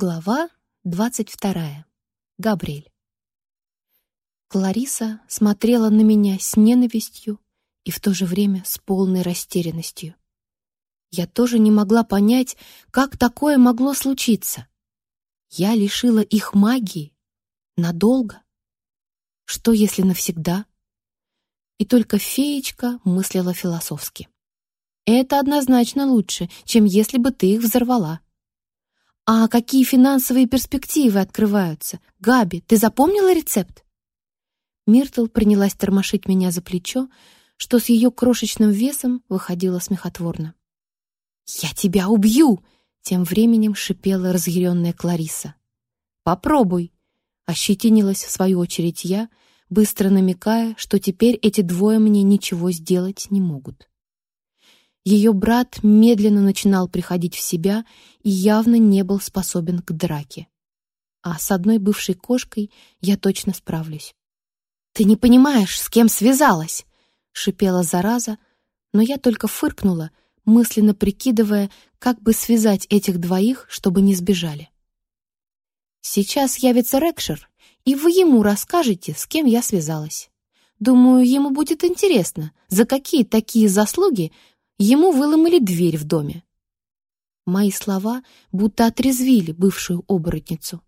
Глава двадцать вторая. Габриэль. Клариса смотрела на меня с ненавистью и в то же время с полной растерянностью. Я тоже не могла понять, как такое могло случиться. Я лишила их магии. Надолго. Что, если навсегда? И только феечка мыслила философски. Это однозначно лучше, чем если бы ты их взорвала. «А какие финансовые перспективы открываются? Габи, ты запомнила рецепт?» Миртл принялась тормошить меня за плечо, что с ее крошечным весом выходило смехотворно. «Я тебя убью!» — тем временем шипела разъяренная Клариса. «Попробуй!» — ощетинилась в свою очередь я, быстро намекая, что теперь эти двое мне ничего сделать не могут. Ее брат медленно начинал приходить в себя и явно не был способен к драке. А с одной бывшей кошкой я точно справлюсь. «Ты не понимаешь, с кем связалась!» — шипела зараза, но я только фыркнула, мысленно прикидывая, как бы связать этих двоих, чтобы не сбежали. «Сейчас явится Рекшер, и вы ему расскажете, с кем я связалась. Думаю, ему будет интересно, за какие такие заслуги Ему выломали дверь в доме. Мои слова будто отрезвили бывшую оборотницу.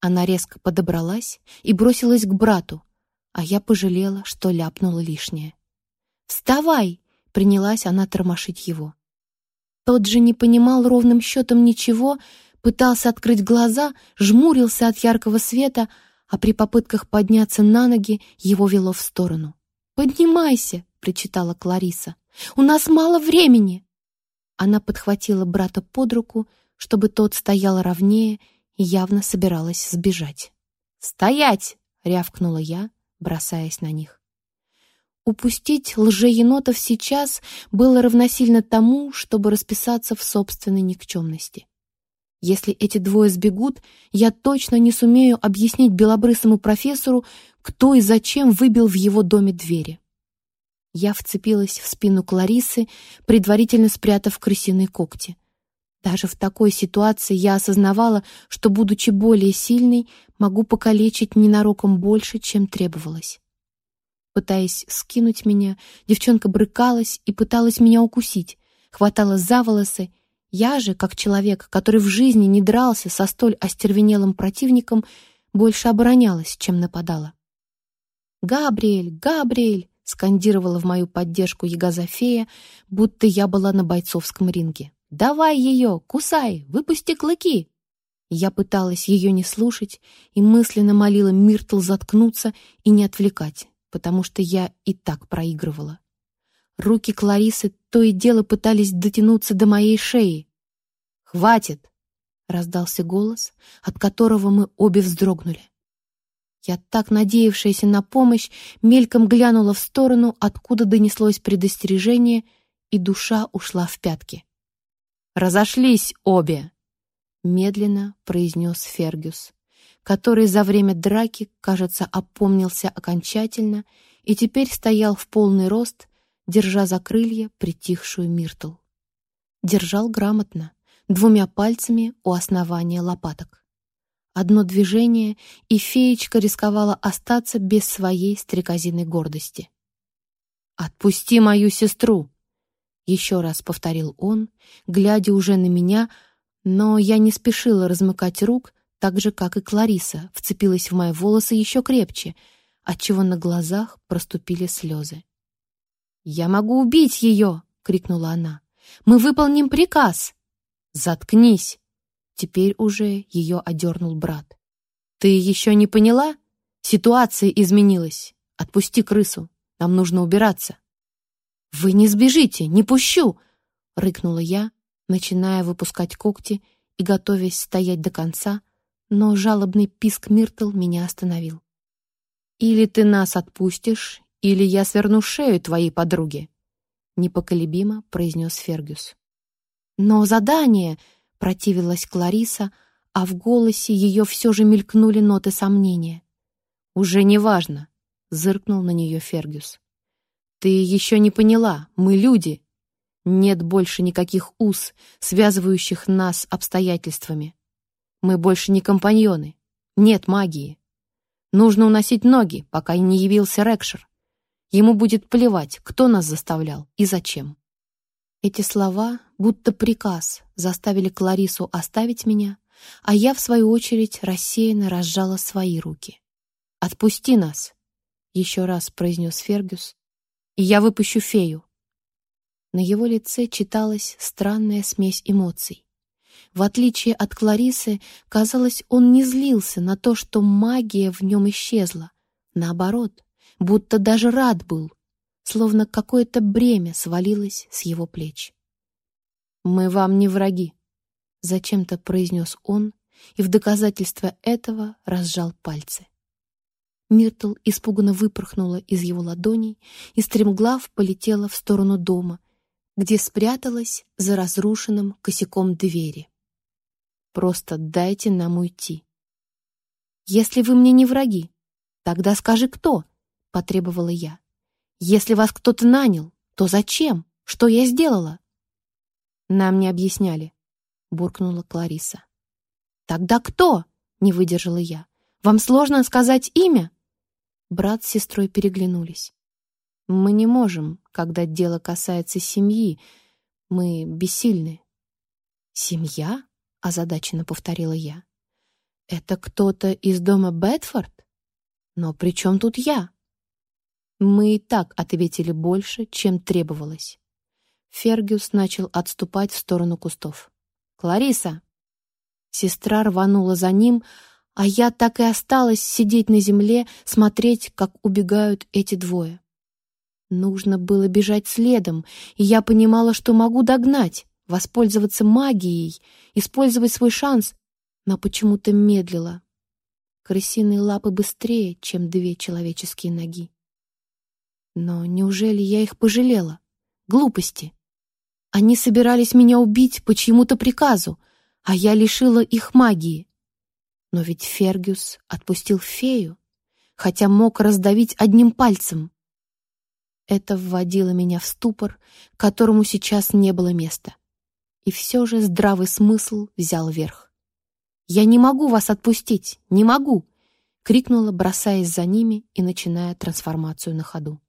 Она резко подобралась и бросилась к брату, а я пожалела, что ляпнула лишнее. «Вставай!» — принялась она тормошить его. Тот же не понимал ровным счетом ничего, пытался открыть глаза, жмурился от яркого света, а при попытках подняться на ноги его вело в сторону. «Поднимайся!» — причитала Клариса. У нас мало времени!» Она подхватила брата под руку, чтобы тот стоял ровнее и явно собиралась сбежать. «Стоять!» — рявкнула я, бросаясь на них. Упустить лжеенотов сейчас было равносильно тому, чтобы расписаться в собственной никчемности. Если эти двое сбегут, я точно не сумею объяснить белобрысому профессору, кто и зачем выбил в его доме двери. Я вцепилась в спину Кларисы, предварительно спрятав крысиные когти. Даже в такой ситуации я осознавала, что, будучи более сильной, могу покалечить ненароком больше, чем требовалось. Пытаясь скинуть меня, девчонка брыкалась и пыталась меня укусить, хватала за волосы. Я же, как человек, который в жизни не дрался со столь остервенелым противником, больше оборонялась, чем нападала. «Габриэль! Габриэль!» Скандировала в мою поддержку Ягозофея, будто я была на бойцовском ринге. «Давай ее! Кусай! Выпусти клыки!» Я пыталась ее не слушать и мысленно молила Миртл заткнуться и не отвлекать, потому что я и так проигрывала. Руки Кларисы то и дело пытались дотянуться до моей шеи. «Хватит!» — раздался голос, от которого мы обе вздрогнули. Я, так надеявшаяся на помощь, мельком глянула в сторону, откуда донеслось предостережение, и душа ушла в пятки. «Разошлись обе!» — медленно произнес Фергюс, который за время драки, кажется, опомнился окончательно и теперь стоял в полный рост, держа за крылья притихшую Миртл. Держал грамотно, двумя пальцами у основания лопаток. Одно движение, и феечка рисковала остаться без своей стрекозиной гордости. «Отпусти мою сестру!» Еще раз повторил он, глядя уже на меня, но я не спешила размыкать рук, так же, как и Клариса, вцепилась в мои волосы еще крепче, отчего на глазах проступили слезы. «Я могу убить ее!» — крикнула она. «Мы выполним приказ!» «Заткнись!» Теперь уже ее одернул брат. «Ты еще не поняла? Ситуация изменилась. Отпусти крысу. Нам нужно убираться». «Вы не сбежите, не пущу!» — рыкнула я, начиная выпускать когти и готовясь стоять до конца, но жалобный писк Миртл меня остановил. «Или ты нас отпустишь, или я сверну шею твоей подруге», — непоколебимо произнес Фергюс. «Но задание!» Противилась Клариса, а в голосе ее все же мелькнули ноты сомнения. «Уже не важно», — зыркнул на нее Фергюс. «Ты еще не поняла, мы люди. Нет больше никаких уз, связывающих нас обстоятельствами. Мы больше не компаньоны. Нет магии. Нужно уносить ноги, пока не явился Рекшер. Ему будет плевать, кто нас заставлял и зачем. Эти слова, будто приказ, заставили Кларису оставить меня, а я, в свою очередь, рассеянно разжала свои руки. «Отпусти нас!» — еще раз произнес Фергюс, «и я выпущу фею». На его лице читалась странная смесь эмоций. В отличие от Кларисы, казалось, он не злился на то, что магия в нем исчезла. Наоборот, будто даже рад был, словно какое-то бремя свалилось с его плеч. «Мы вам не враги», — зачем-то произнес он и в доказательство этого разжал пальцы. Миртл испуганно выпорхнула из его ладоней и стремглав полетела в сторону дома, где спряталась за разрушенным косяком двери. «Просто дайте нам уйти». «Если вы мне не враги, тогда скажи, кто?» — потребовала я. «Если вас кто-то нанял, то зачем? Что я сделала?» «Нам не объясняли», — буркнула Клариса. «Тогда кто?» — не выдержала я. «Вам сложно сказать имя?» Брат с сестрой переглянулись. «Мы не можем, когда дело касается семьи. Мы бессильны». «Семья?» — озадаченно повторила я. «Это кто-то из дома Бетфорд? Но при чем тут я?» Мы и так ответили больше, чем требовалось. Фергюс начал отступать в сторону кустов. «Клариса!» Сестра рванула за ним, а я так и осталась сидеть на земле, смотреть, как убегают эти двое. Нужно было бежать следом, и я понимала, что могу догнать, воспользоваться магией, использовать свой шанс, но почему-то медлила. Крысиные лапы быстрее, чем две человеческие ноги. Но неужели я их пожалела? Глупости. Они собирались меня убить по чьему-то приказу, а я лишила их магии. Но ведь Фергюс отпустил фею, хотя мог раздавить одним пальцем. Это вводило меня в ступор, которому сейчас не было места. И все же здравый смысл взял верх. «Я не могу вас отпустить! Не могу!» — крикнула, бросаясь за ними и начиная трансформацию на ходу.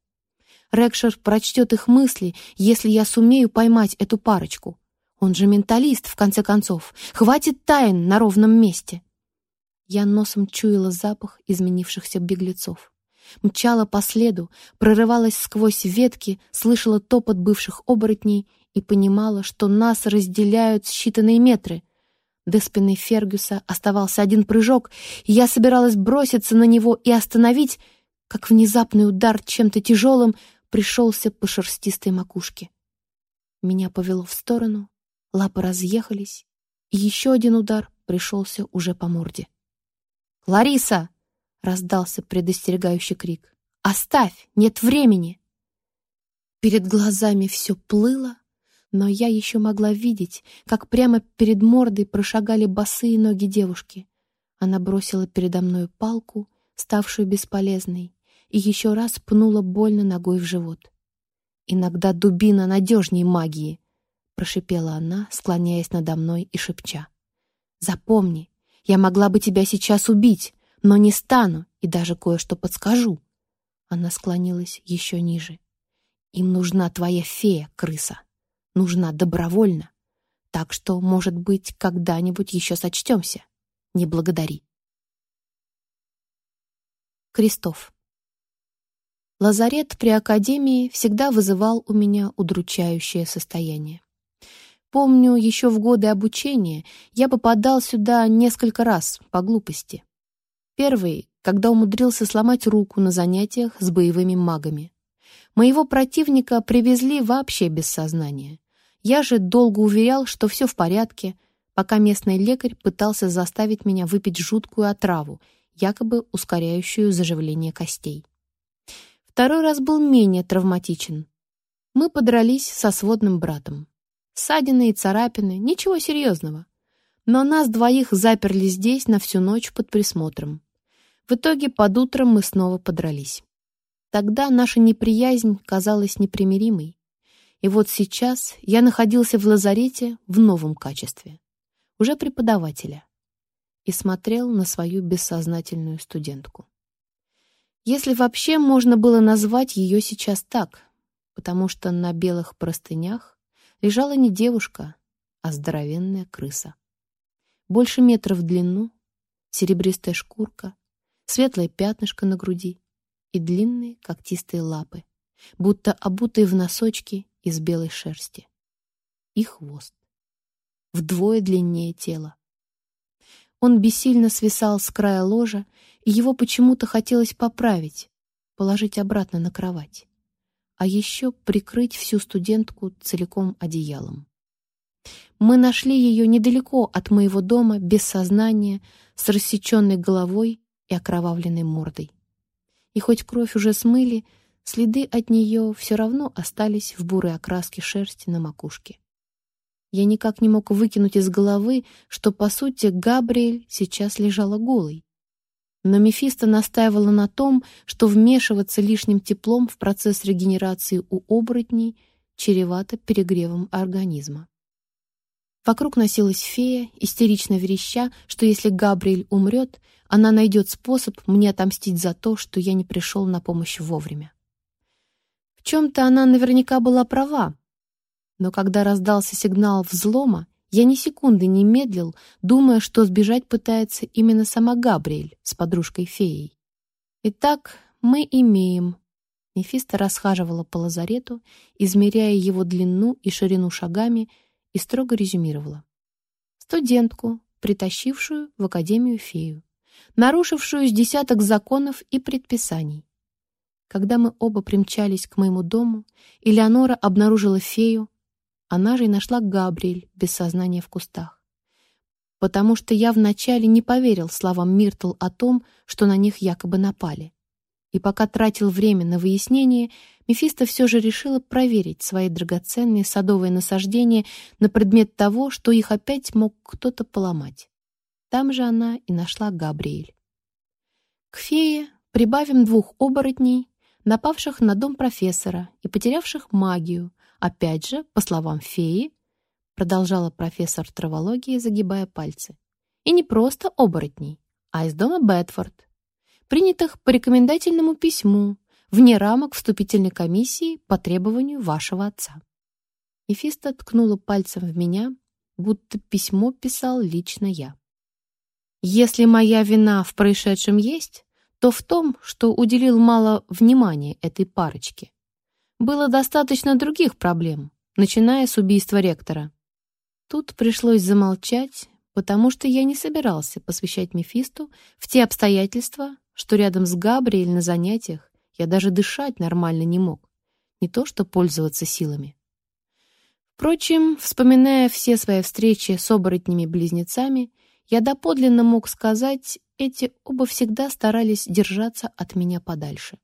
Рекшер прочтет их мысли, если я сумею поймать эту парочку. Он же менталист, в конце концов. Хватит тайн на ровном месте. Я носом чуяла запах изменившихся беглецов. Мчала по следу, прорывалась сквозь ветки, слышала топот бывших оборотней и понимала, что нас разделяют считанные метры. До спины Фергюса оставался один прыжок, и я собиралась броситься на него и остановить, как внезапный удар чем-то тяжелым пришелся по шерстистой макушке. Меня повело в сторону, лапы разъехались, и еще один удар пришелся уже по морде. «Лариса!» — раздался предостерегающий крик. «Оставь! Нет времени!» Перед глазами все плыло, но я еще могла видеть, как прямо перед мордой прошагали босые ноги девушки. Она бросила передо мной палку, ставшую бесполезной, и еще раз пнула больно ногой в живот. «Иногда дубина надежнее магии», — прошипела она, склоняясь надо мной и шепча. «Запомни, я могла бы тебя сейчас убить, но не стану и даже кое-что подскажу». Она склонилась еще ниже. «Им нужна твоя фея, крыса. Нужна добровольно. Так что, может быть, когда-нибудь еще сочтемся. Не благодари». Крестов. Лазарет при академии всегда вызывал у меня удручающее состояние. Помню, еще в годы обучения я попадал сюда несколько раз по глупости. Первый, когда умудрился сломать руку на занятиях с боевыми магами. Моего противника привезли вообще без сознания. Я же долго уверял, что все в порядке, пока местный лекарь пытался заставить меня выпить жуткую отраву, якобы ускоряющую заживление костей. Второй раз был менее травматичен. Мы подрались со сводным братом. Ссадины и царапины, ничего серьезного. Но нас двоих заперли здесь на всю ночь под присмотром. В итоге под утром мы снова подрались. Тогда наша неприязнь казалась непримиримой. И вот сейчас я находился в лазарете в новом качестве. Уже преподавателя. и смотрел на свою бессознательную студентку. Если вообще можно было назвать ее сейчас так, потому что на белых простынях лежала не девушка, а здоровенная крыса. Больше метра в длину, серебристая шкурка, светлое пятнышко на груди и длинные когтистые лапы, будто обутые в носочки из белой шерсти. И хвост. Вдвое длиннее тела. Он бессильно свисал с края ложа, и его почему-то хотелось поправить, положить обратно на кровать. А еще прикрыть всю студентку целиком одеялом. Мы нашли ее недалеко от моего дома, без сознания, с рассеченной головой и окровавленной мордой. И хоть кровь уже смыли, следы от нее все равно остались в бурой окраске шерсти на макушке. Я никак не мог выкинуть из головы, что, по сути, Габриэль сейчас лежала голой. Но Мефисто настаивала на том, что вмешиваться лишним теплом в процесс регенерации у оборотней чревато перегревом организма. Вокруг носилась фея, истерично вереща, что если Габриэль умрет, она найдет способ мне отомстить за то, что я не пришел на помощь вовремя. В чем-то она наверняка была права, но когда раздался сигнал взлома, я ни секунды не медлил, думая, что сбежать пытается именно сама Габриэль с подружкой-феей. Итак, мы имеем... Мефисто расхаживала по лазарету, измеряя его длину и ширину шагами, и строго резюмировала. Студентку, притащившую в Академию фею, нарушившую с десяток законов и предписаний. Когда мы оба примчались к моему дому, Элеонора обнаружила фею, она же и нашла Габриэль без сознания в кустах. Потому что я вначале не поверил словам Миртл о том, что на них якобы напали. И пока тратил время на выяснение, Мефисто все же решила проверить свои драгоценные садовые насаждения на предмет того, что их опять мог кто-то поломать. Там же она и нашла Габриэль. К фее прибавим двух оборотней, напавших на дом профессора и потерявших магию, Опять же, по словам феи, продолжала профессор травологии, загибая пальцы, и не просто оборотней, а из дома Бетфорд, принятых по рекомендательному письму, вне рамок вступительной комиссии по требованию вашего отца. Эфиста ткнула пальцем в меня, будто письмо писал лично я. Если моя вина в происшедшем есть, то в том, что уделил мало внимания этой парочке, было достаточно других проблем, начиная с убийства ректора. Тут пришлось замолчать, потому что я не собирался посвящать Мефисту в те обстоятельства, что рядом с Габриэль на занятиях я даже дышать нормально не мог, не то что пользоваться силами. Впрочем, вспоминая все свои встречи с оборотнями-близнецами, я доподлинно мог сказать, эти оба всегда старались держаться от меня подальше.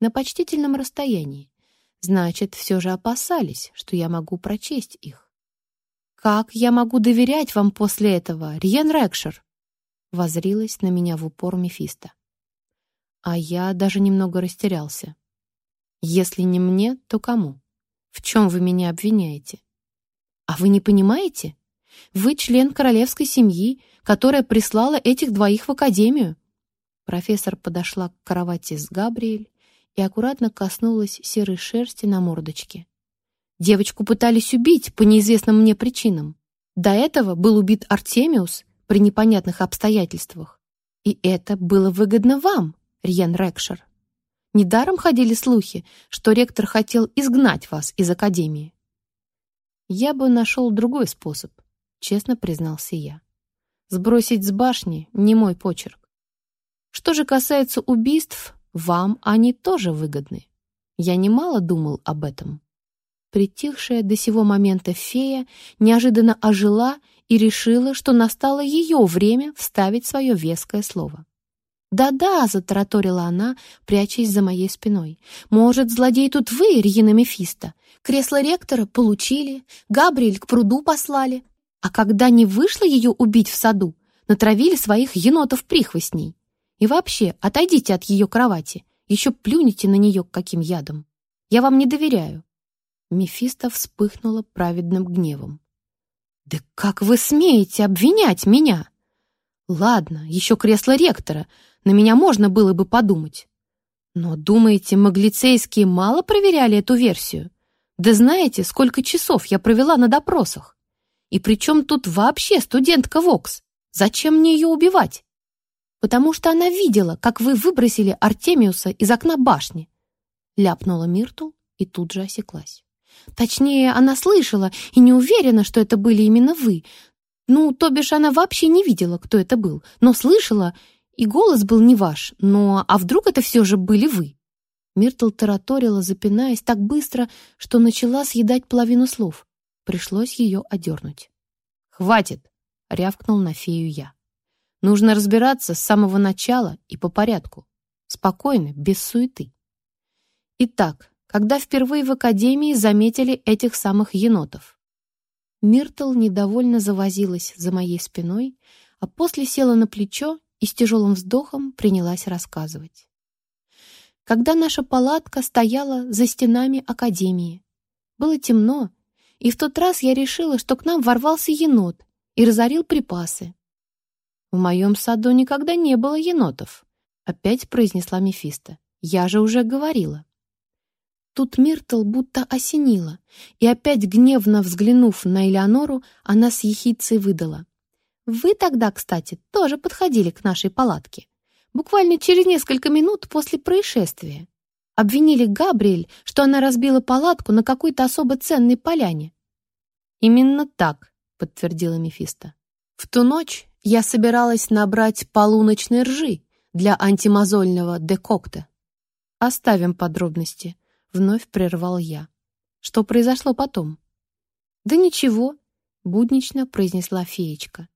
На почтительном расстоянии, Значит, все же опасались, что я могу прочесть их. «Как я могу доверять вам после этого, Риен Рекшер?» Возрилась на меня в упор Мефисто. А я даже немного растерялся. «Если не мне, то кому? В чем вы меня обвиняете?» «А вы не понимаете? Вы член королевской семьи, которая прислала этих двоих в академию». Профессор подошла к кровати с Габриэль и аккуратно коснулась серой шерсти на мордочке. Девочку пытались убить по неизвестным мне причинам. До этого был убит Артемиус при непонятных обстоятельствах. И это было выгодно вам, Риен Рекшер. Недаром ходили слухи, что ректор хотел изгнать вас из Академии. Я бы нашел другой способ, честно признался я. Сбросить с башни — не мой почерк. Что же касается убийств, вам они тоже выгодны. Я немало думал об этом. Притихшая до сего момента фея неожиданно ожила и решила, что настало ее время вставить свое веское слово. «Да-да», — затараторила она, прячась за моей спиной. «Может, злодей тут вы, Рьина Мефисто? Кресло ректора получили, Габриэль к пруду послали. А когда не вышло ее убить в саду, натравили своих енотов-прихвостней. И вообще, отойдите от ее кровати. Еще плюните на нее каким ядом. Я вам не доверяю». Мефисто вспыхнула праведным гневом. «Да как вы смеете обвинять меня?» Ладно, еще кресло ректора. На меня можно было бы подумать. Но, думаете, маглицейские мало проверяли эту версию? Да знаете, сколько часов я провела на допросах? И при чем тут вообще студентка Вокс? Зачем мне ее убивать? Потому что она видела, как вы выбросили Артемиуса из окна башни. Ляпнула Миртл и тут же осеклась. Точнее, она слышала и не уверена, что это были именно вы. Ну, то бишь, она вообще не видела, кто это был, но слышала, и голос был не ваш. Но а вдруг это все же были вы? Миртл тараторила, запинаясь так быстро, что начала съедать половину слов. Пришлось ее одернуть. «Хватит!» — рявкнул на фею я. «Нужно разбираться с самого начала и по порядку. Спокойно, без суеты». Итак, когда впервые в Академии заметили этих самых енотов? Миртл недовольно завозилась за моей спиной, а после села на плечо и с тяжелым вздохом принялась рассказывать. Когда наша палатка стояла за стенами Академии, было темно, и в тот раз я решила, что к нам ворвался енот и разорил припасы. «В моем саду никогда не было енотов», — опять произнесла Мефисто. «Я же уже говорила». Тут Миртл будто осенила, и опять гневно взглянув на Элеонору, она с ехицей выдала. «Вы тогда, кстати, тоже подходили к нашей палатке. Буквально через несколько минут после происшествия. Обвинили Габриэль, что она разбила палатку на какой-то особо ценной поляне. «Именно так», — подтвердила Мефисто. «В ту ночь я собиралась набрать полуночной ржи для антимозольного декокта. Оставим подробности», — вновь прервал я. «Что произошло потом?» «Да ничего», — буднично произнесла феечка.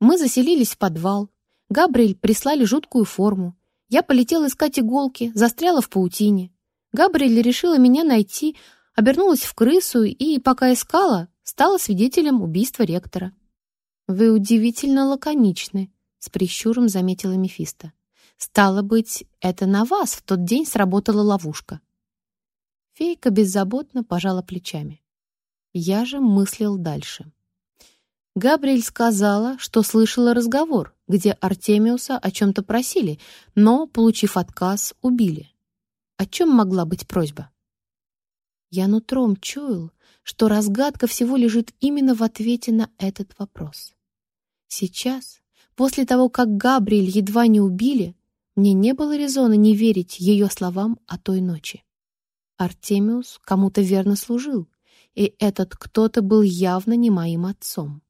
«Мы заселились в подвал. Габриэль прислали жуткую форму. Я полетела искать иголки, застряла в паутине. Габриэль решила меня найти, обернулась в крысу и, пока искала, стала свидетелем убийства ректора. «Вы удивительно лаконичны», — с прищуром заметила Мефисто. «Стало быть, это на вас в тот день сработала ловушка». Фейка беззаботно пожала плечами. Я же мыслил дальше. Габриэль сказала, что слышала разговор, где Артемиуса о чем-то просили, но, получив отказ, убили. О чем могла быть просьба? Я нутром чуял, что разгадка всего лежит именно в ответе на этот вопрос. Сейчас, после того, как Габриэль едва не убили, мне не было резона не верить ее словам о той ночи. Артемиус кому-то верно служил, и этот кто-то был явно не моим отцом.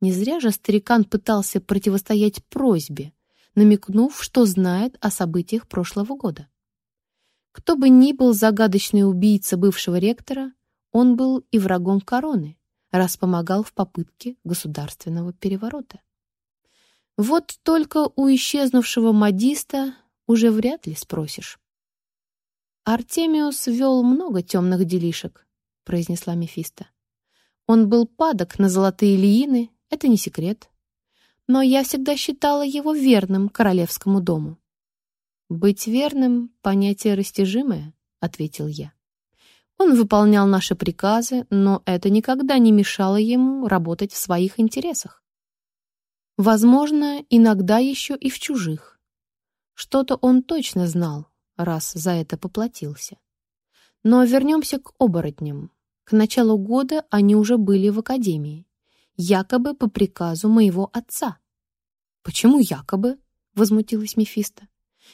Не зря же старикан пытался противостоять просьбе, намекнув, что знает о событиях прошлого года. Кто бы ни был загадочный убийца бывшего ректора, он был и врагом короны, раз помогал в попытке государственного переворота. Вот только у исчезнувшего модиста уже вряд ли спросишь. «Артемиус вел много темных делишек», — произнесла Мефисто. «Он был падок на золотые лиины это не секрет. Но я всегда считала его верным королевскому дому. «Быть верным — понятие растяжимое», — ответил я. Он выполнял наши приказы, но это никогда не мешало ему работать в своих интересах. Возможно, иногда еще и в чужих. Что-то он точно знал, раз за это поплатился. Но вернемся к оборотням. К началу года они уже были в академии якобы по приказу моего отца. «Почему якобы?» — возмутилась Мефисто.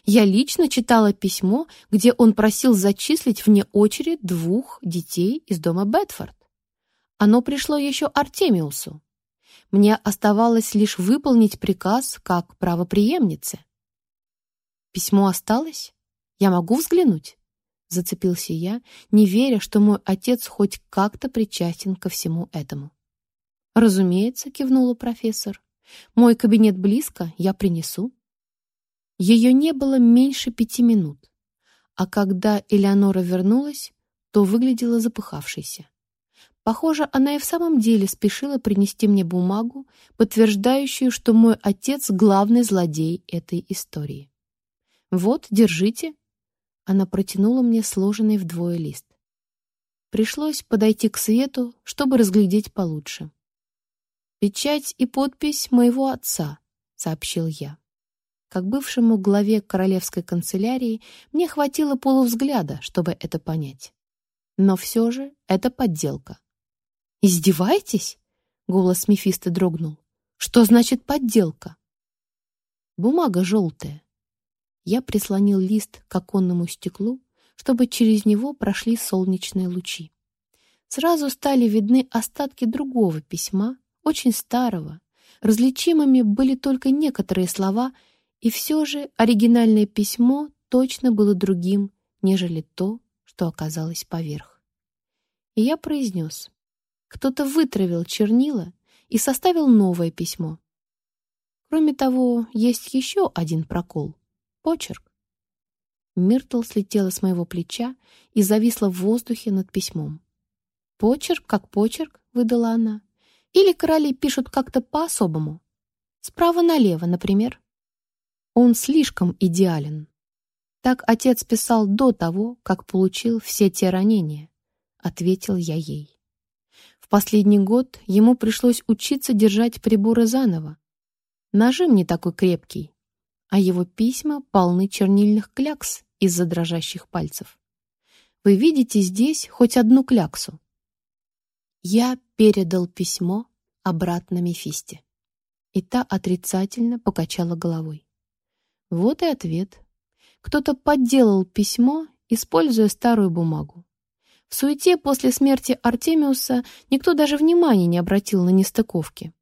«Я лично читала письмо, где он просил зачислить вне очередь двух детей из дома Бетфорд. Оно пришло еще Артемиусу. Мне оставалось лишь выполнить приказ как правоприемнице». «Письмо осталось? Я могу взглянуть?» Зацепился я, не веря, что мой отец хоть как-то причастен ко всему этому. «Разумеется», — кивнула профессор. «Мой кабинет близко, я принесу». Ее не было меньше пяти минут, а когда Элеонора вернулась, то выглядела запыхавшейся. Похоже, она и в самом деле спешила принести мне бумагу, подтверждающую, что мой отец — главный злодей этой истории. «Вот, держите». Она протянула мне сложенный вдвое лист. Пришлось подойти к свету, чтобы разглядеть получше. Печать и подпись моего отца, — сообщил я. Как бывшему главе королевской канцелярии мне хватило полувзгляда, чтобы это понять. Но все же это подделка. «Издеваетесь?» — голос Мефисто дрогнул. «Что значит подделка?» «Бумага желтая». Я прислонил лист к оконному стеклу, чтобы через него прошли солнечные лучи. Сразу стали видны остатки другого письма, очень старого. Различимыми были только некоторые слова, и все же оригинальное письмо точно было другим, нежели то, что оказалось поверх. И я произнес. Кто-то вытравил чернила и составил новое письмо. Кроме того, есть еще один прокол — почерк. Миртл слетела с моего плеча и зависла в воздухе над письмом. «Почерк как почерк», — выдала она. «Или короли пишут как-то по-особому. Справа налево, например». Он слишком идеален. Так отец писал до того, как получил все те ранения, — ответил я ей. В последний год ему пришлось учиться держать приборы заново. Нажим не такой крепкий, а его письма полны чернильных клякс из-за дрожащих пальцев. Вы видите здесь хоть одну кляксу? Я передал письмо обратно Мефисте, и та отрицательно покачала головой. Вот и ответ. Кто-то подделал письмо, используя старую бумагу. В суете после смерти Артемиуса никто даже внимания не обратил на нестыковки.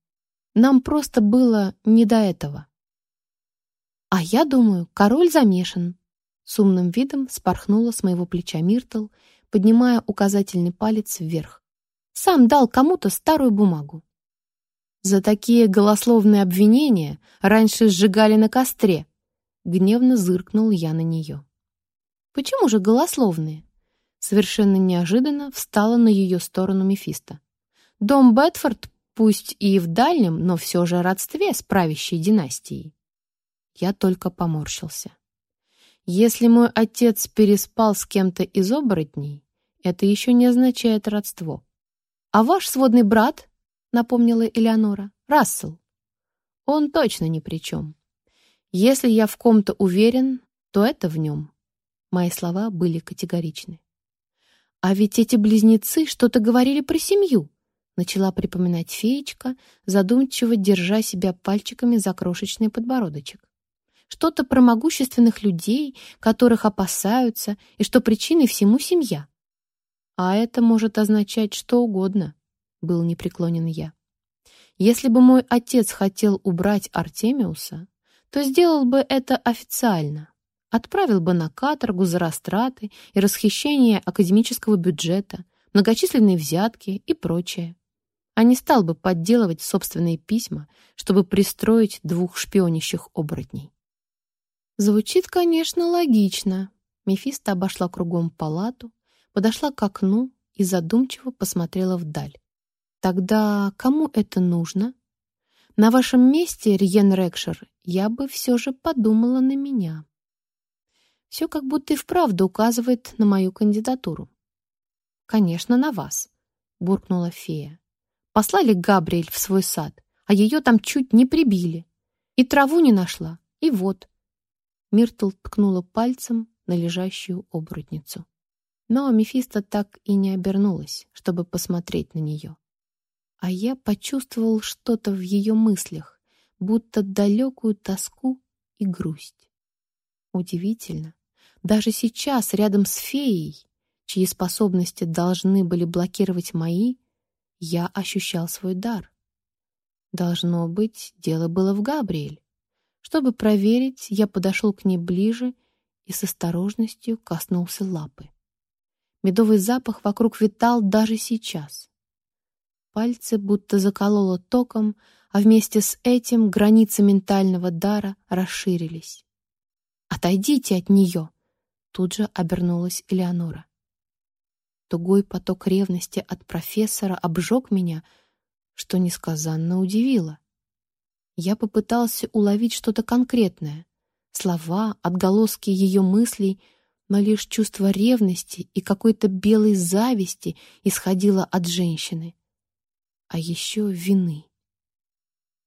Нам просто было не до этого. А я думаю, король замешан. С умным видом спорхнула с моего плеча Миртл, поднимая указательный палец вверх. Сам дал кому-то старую бумагу. За такие голословные обвинения раньше сжигали на костре, Гневно зыркнул я на нее. «Почему же голословные?» Совершенно неожиданно встала на ее сторону Мефисто. «Дом Бетфорд, пусть и в дальнем, но все же родстве с правящей династией». Я только поморщился. «Если мой отец переспал с кем-то из оборотней, это еще не означает родство. А ваш сводный брат, — напомнила Элеонора, — Рассел, он точно ни при чем. Если я в ком-то уверен, то это в нем. Мои слова были категоричны. А ведь эти близнецы что-то говорили про семью, начала припоминать феечка, задумчиво держа себя пальчиками за крошечный подбородочек. Что-то про могущественных людей, которых опасаются, и что причиной всему семья. А это может означать что угодно, был непреклонен я. Если бы мой отец хотел убрать Артемиуса, то сделал бы это официально. Отправил бы на каторгу за растраты и расхищение академического бюджета, многочисленные взятки и прочее. А не стал бы подделывать собственные письма, чтобы пристроить двух шпионящих оборотней. Звучит, конечно, логично. Мефисто обошла кругом палату, подошла к окну и задумчиво посмотрела вдаль. Тогда кому это нужно? На вашем месте, Риен Рекшер, я бы все же подумала на меня. Все как будто и вправду указывает на мою кандидатуру. «Конечно, на вас», — буркнула фея. «Послали Габриэль в свой сад, а ее там чуть не прибили. И траву не нашла, и вот». Миртл ткнула пальцем на лежащую оборотницу. Но Мефисто так и не обернулась, чтобы посмотреть на нее а я почувствовал что-то в ее мыслях, будто далекую тоску и грусть. Удивительно, даже сейчас рядом с феей, чьи способности должны были блокировать мои, я ощущал свой дар. Должно быть, дело было в Габриэль. Чтобы проверить, я подошел к ней ближе и с осторожностью коснулся лапы. Медовый запах вокруг витал даже сейчас. Пальцы будто закололо током, а вместе с этим границы ментального дара расширились. «Отойдите от нее!» Тут же обернулась Элеонора. Тугой поток ревности от профессора обжег меня, что несказанно удивило. Я попытался уловить что-то конкретное, слова, отголоски ее мыслей, но лишь чувство ревности и какой-то белой зависти исходило от женщины а еще вины.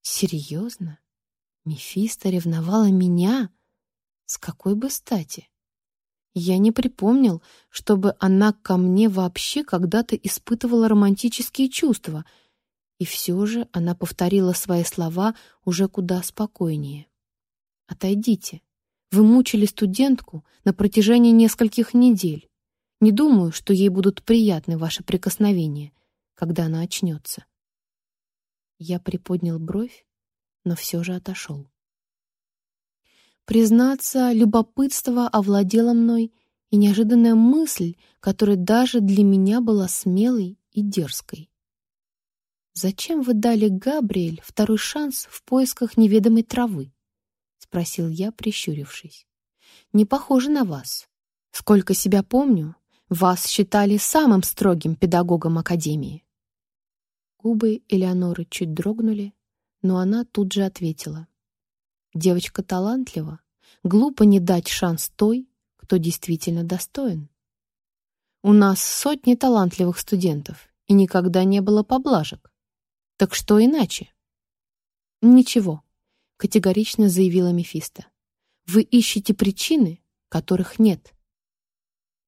Серьезно? Мефисто ревновала меня? С какой бы стати? Я не припомнил, чтобы она ко мне вообще когда-то испытывала романтические чувства, и все же она повторила свои слова уже куда спокойнее. «Отойдите. Вы мучили студентку на протяжении нескольких недель. Не думаю, что ей будут приятны ваши прикосновения, когда она очнется». Я приподнял бровь, но все же отошел. Признаться, любопытство овладело мной, и неожиданная мысль, которая даже для меня была смелой и дерзкой. «Зачем вы дали Габриэль второй шанс в поисках неведомой травы?» — спросил я, прищурившись. «Не похоже на вас. Сколько себя помню, вас считали самым строгим педагогом Академии». Губы Элеоноры чуть дрогнули, но она тут же ответила. Девочка талантлива, глупо не дать шанс той, кто действительно достоин. У нас сотни талантливых студентов, и никогда не было поблажек. Так что иначе? Ничего, категорично заявила Мефисто. Вы ищете причины, которых нет.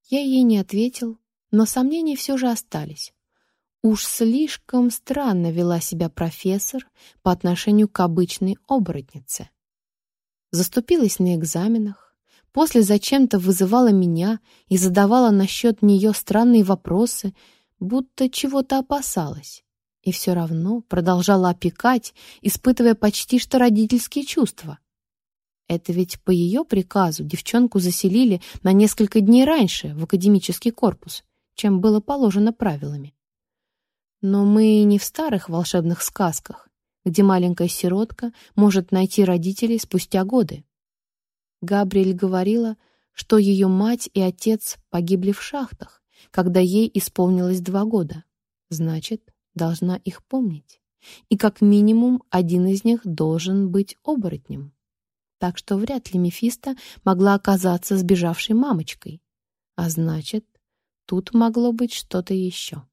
Я ей не ответил, но сомнения все же остались. Уж слишком странно вела себя профессор по отношению к обычной оборотнице. Заступилась на экзаменах, после зачем-то вызывала меня и задавала насчет нее странные вопросы, будто чего-то опасалась, и все равно продолжала опекать, испытывая почти что родительские чувства. Это ведь по ее приказу девчонку заселили на несколько дней раньше в академический корпус, чем было положено правилами. Но мы не в старых волшебных сказках, где маленькая сиротка может найти родителей спустя годы. Габриэль говорила, что ее мать и отец погибли в шахтах, когда ей исполнилось два года. Значит, должна их помнить. И как минимум один из них должен быть оборотнем. Так что вряд ли Мефисто могла оказаться сбежавшей мамочкой. А значит, тут могло быть что-то еще.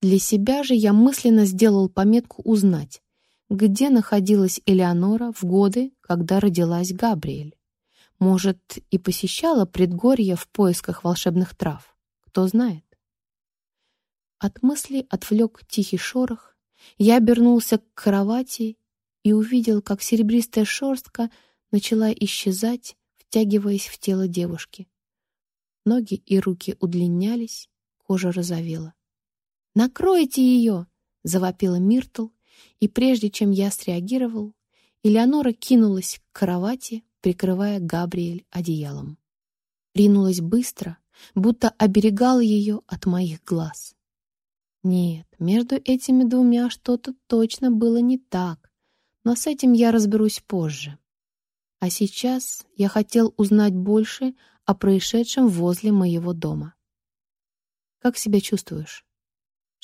Для себя же я мысленно сделал пометку «Узнать», где находилась Элеонора в годы, когда родилась Габриэль. Может, и посещала предгорье в поисках волшебных трав. Кто знает. От мысли отвлек тихий шорох. Я обернулся к кровати и увидел, как серебристая шерстка начала исчезать, втягиваясь в тело девушки. Ноги и руки удлинялись, кожа розовела. «Накройте ее!» — завопила Миртл, и прежде чем я среагировал, Элеонора кинулась к кровати, прикрывая Габриэль одеялом. Ринулась быстро, будто оберегала ее от моих глаз. Нет, между этими двумя что-то точно было не так, но с этим я разберусь позже. А сейчас я хотел узнать больше о происшедшем возле моего дома. «Как себя чувствуешь?»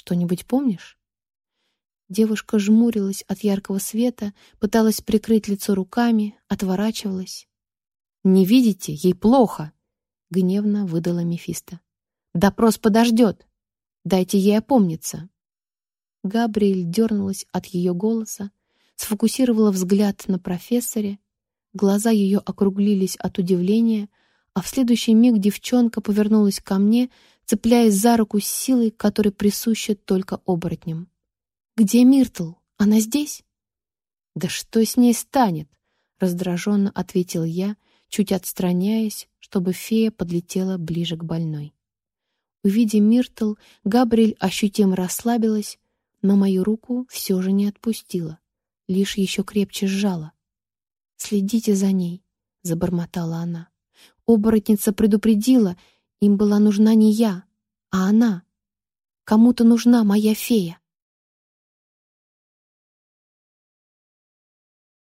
Что-нибудь помнишь?» Девушка жмурилась от яркого света, пыталась прикрыть лицо руками, отворачивалась. «Не видите? Ей плохо!» — гневно выдала Мефисто. «Допрос подождет! Дайте ей опомниться!» Габриэль дернулась от ее голоса, сфокусировала взгляд на профессоре, глаза ее округлились от удивления, а в следующий миг девчонка повернулась ко мне, цепляясь за руку с силой, которой присуща только оборотням. «Где Миртл? Она здесь?» «Да что с ней станет?» — раздраженно ответил я, чуть отстраняясь, чтобы фея подлетела ближе к больной. Увидя Миртл, Габриэль ощутимо расслабилась, но мою руку все же не отпустила, лишь еще крепче сжала. «Следите за ней», — забормотала она. Оборотница предупредила, им была нужна не я, а она. Кому-то нужна моя фея.